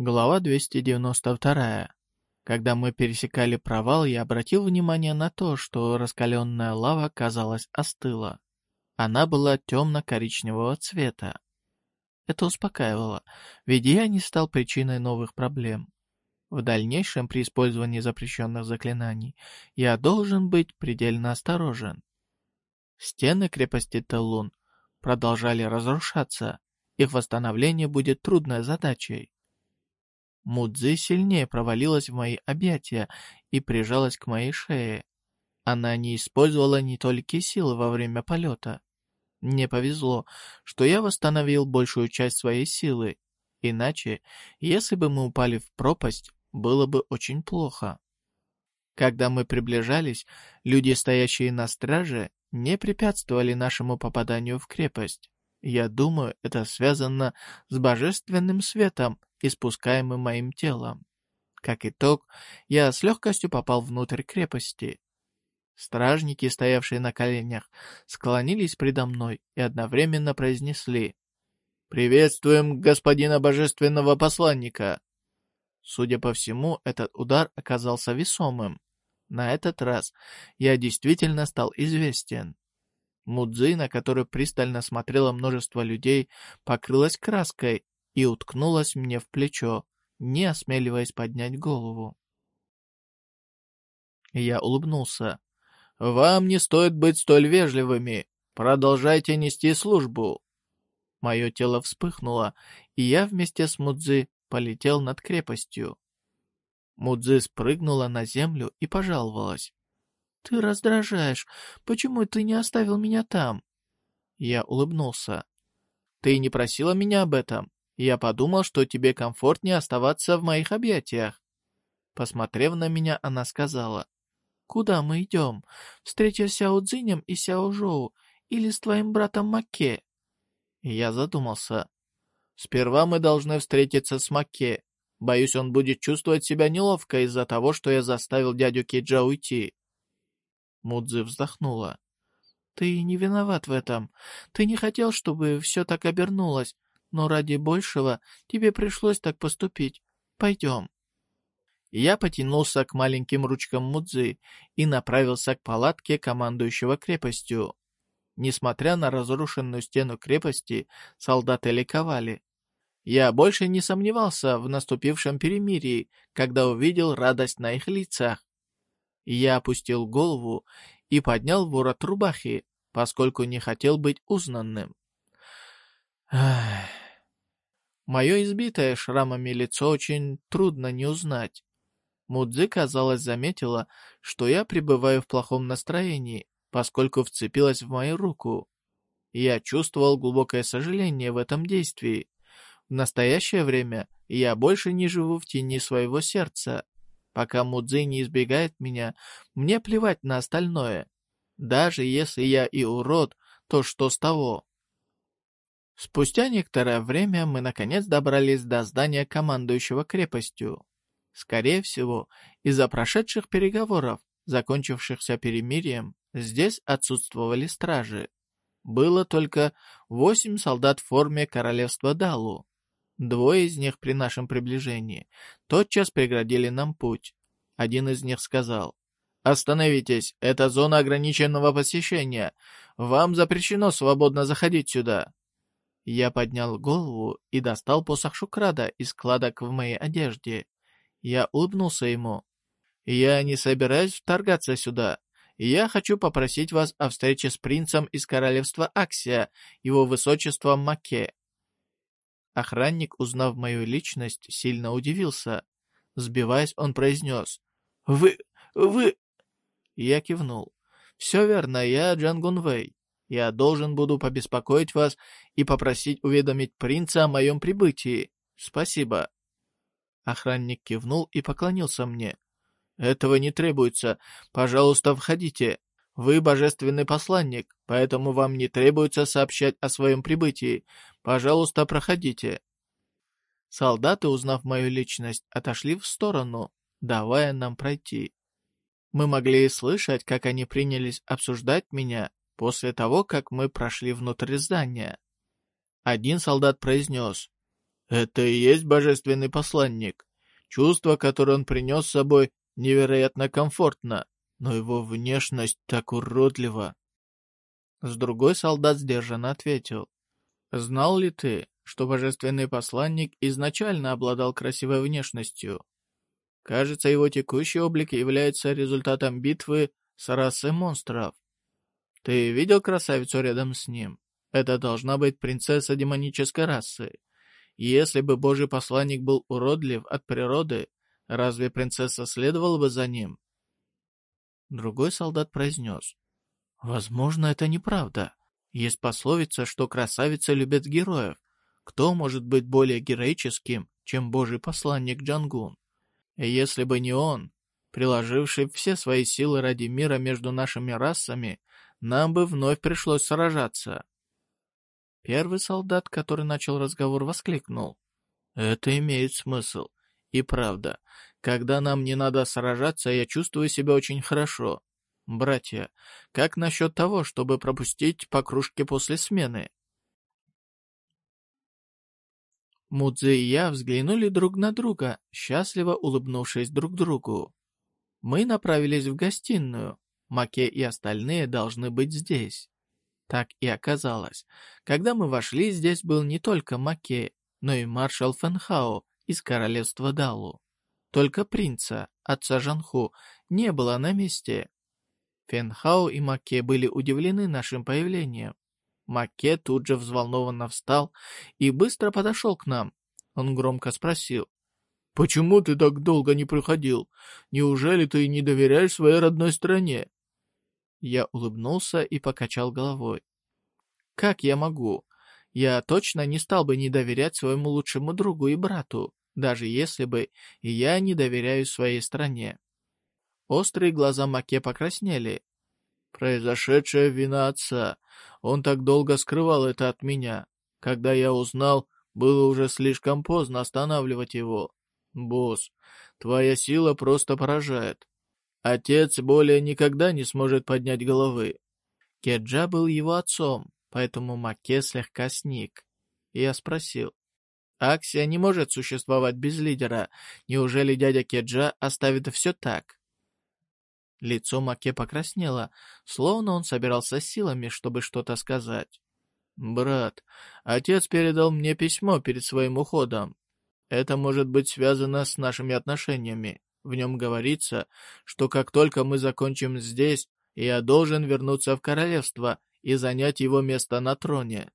Глава 292. Когда мы пересекали провал, я обратил внимание на то, что раскаленная лава, казалось, остыла. Она была темно-коричневого цвета. Это успокаивало, ведь я не стал причиной новых проблем. В дальнейшем при использовании запрещенных заклинаний я должен быть предельно осторожен. Стены крепости Теллун продолжали разрушаться. Их восстановление будет трудной задачей. Мудзи сильнее провалилась в мои объятия и прижалась к моей шее. Она не использовала ни только силы во время полета. Мне повезло, что я восстановил большую часть своей силы. Иначе, если бы мы упали в пропасть, было бы очень плохо. Когда мы приближались, люди, стоящие на страже, не препятствовали нашему попаданию в крепость. Я думаю, это связано с божественным светом, испускаемым моим телом. Как итог, я с легкостью попал внутрь крепости. Стражники, стоявшие на коленях, склонились предо мной и одновременно произнесли «Приветствуем господина божественного посланника!» Судя по всему, этот удар оказался весомым. На этот раз я действительно стал известен. Мудзи, на которую пристально смотрело множество людей, покрылась краской и уткнулась мне в плечо, не осмеливаясь поднять голову. Я улыбнулся. «Вам не стоит быть столь вежливыми. Продолжайте нести службу». Мое тело вспыхнуло, и я вместе с Мудзи полетел над крепостью. Мудзи спрыгнула на землю и пожаловалась. «Ты раздражаешь. Почему ты не оставил меня там?» Я улыбнулся. «Ты не просила меня об этом. Я подумал, что тебе комфортнее оставаться в моих объятиях». Посмотрев на меня, она сказала. «Куда мы идем? Встреча с Сяо Цзинем и Сяо Жоу или с твоим братом Маке?» Я задумался. «Сперва мы должны встретиться с Маке. Боюсь, он будет чувствовать себя неловко из-за того, что я заставил дядю Киджа уйти. Мудзи вздохнула. «Ты не виноват в этом. Ты не хотел, чтобы все так обернулось, но ради большего тебе пришлось так поступить. Пойдем». Я потянулся к маленьким ручкам Мудзи и направился к палатке командующего крепостью. Несмотря на разрушенную стену крепости, солдаты ликовали. Я больше не сомневался в наступившем перемирии, когда увидел радость на их лицах. Я опустил голову и поднял ворот рубахи, поскольку не хотел быть узнанным. Мое избитое шрамами лицо очень трудно не узнать. Мудзи, казалось, заметила, что я пребываю в плохом настроении, поскольку вцепилась в мою руку. Я чувствовал глубокое сожаление в этом действии. В настоящее время я больше не живу в тени своего сердца. Пока Мудзи не избегает меня, мне плевать на остальное. Даже если я и урод, то что с того? Спустя некоторое время мы наконец добрались до здания командующего крепостью. Скорее всего, из-за прошедших переговоров, закончившихся перемирием, здесь отсутствовали стражи. Было только восемь солдат в форме королевства Далу. Двое из них при нашем приближении тотчас преградили нам путь. Один из них сказал, «Остановитесь, это зона ограниченного посещения. Вам запрещено свободно заходить сюда». Я поднял голову и достал посох Шукрада из складок в моей одежде. Я улыбнулся ему. «Я не собираюсь вторгаться сюда. Я хочу попросить вас о встрече с принцем из королевства Аксия, его высочеством Маке. Охранник, узнав мою личность, сильно удивился. Сбиваясь, он произнес. «Вы... вы...» Я кивнул. «Все верно, я Джан Гунвей. Я должен буду побеспокоить вас и попросить уведомить принца о моем прибытии. Спасибо». Охранник кивнул и поклонился мне. «Этого не требуется. Пожалуйста, входите. Вы божественный посланник, поэтому вам не требуется сообщать о своем прибытии. Пожалуйста, проходите». Солдаты, узнав мою личность, отошли в сторону, давая нам пройти. Мы могли слышать, как они принялись обсуждать меня после того, как мы прошли внутрь здания. Один солдат произнес, Это и есть божественный посланник. Чувство, которое он принес с собой, невероятно комфортно, но его внешность так уродлива. С другой солдат сдержанно ответил. «Знал ли ты, что божественный посланник изначально обладал красивой внешностью? Кажется, его текущий облик является результатом битвы с расой монстров. Ты видел красавицу рядом с ним? Это должна быть принцесса демонической расы. Если бы божий посланник был уродлив от природы, разве принцесса следовала бы за ним? Другой солдат произнес. Возможно, это неправда. Есть пословица, что красавицы любят героев. Кто может быть более героическим, чем божий посланник Джангун? И если бы не он, приложивший все свои силы ради мира между нашими расами, нам бы вновь пришлось сражаться. Первый солдат, который начал разговор, воскликнул. «Это имеет смысл. И правда, когда нам не надо сражаться, я чувствую себя очень хорошо. Братья, как насчет того, чтобы пропустить по кружке после смены?» Мудзи и я взглянули друг на друга, счастливо улыбнувшись друг другу. Мы направились в гостиную. Маке и остальные должны быть здесь. Так и оказалось. Когда мы вошли, здесь был не только Маке, но и маршал Фэнхао из королевства Далу. Только принца, отца Жанху, не было на месте. Фэнхао и Маке были удивлены нашим появлением. Маке тут же взволнованно встал и быстро подошел к нам. Он громко спросил. «Почему ты так долго не приходил? Неужели ты не доверяешь своей родной стране?» Я улыбнулся и покачал головой. «Как я могу? Я точно не стал бы не доверять своему лучшему другу и брату, даже если бы я не доверяю своей стране». Острые глаза Маке покраснели. «Произошедшая вина отца. Он так долго скрывал это от меня. Когда я узнал, было уже слишком поздно останавливать его. Босс, твоя сила просто поражает. Отец более никогда не сможет поднять головы. Кеджа был его отцом, поэтому Маке слегка сник. Я спросил. Аксия не может существовать без лидера. Неужели дядя Кеджа оставит все так? Лицо Маке покраснело, словно он собирался силами, чтобы что-то сказать. «Брат, отец передал мне письмо перед своим уходом. Это может быть связано с нашими отношениями. В нем говорится, что как только мы закончим здесь, я должен вернуться в королевство и занять его место на троне.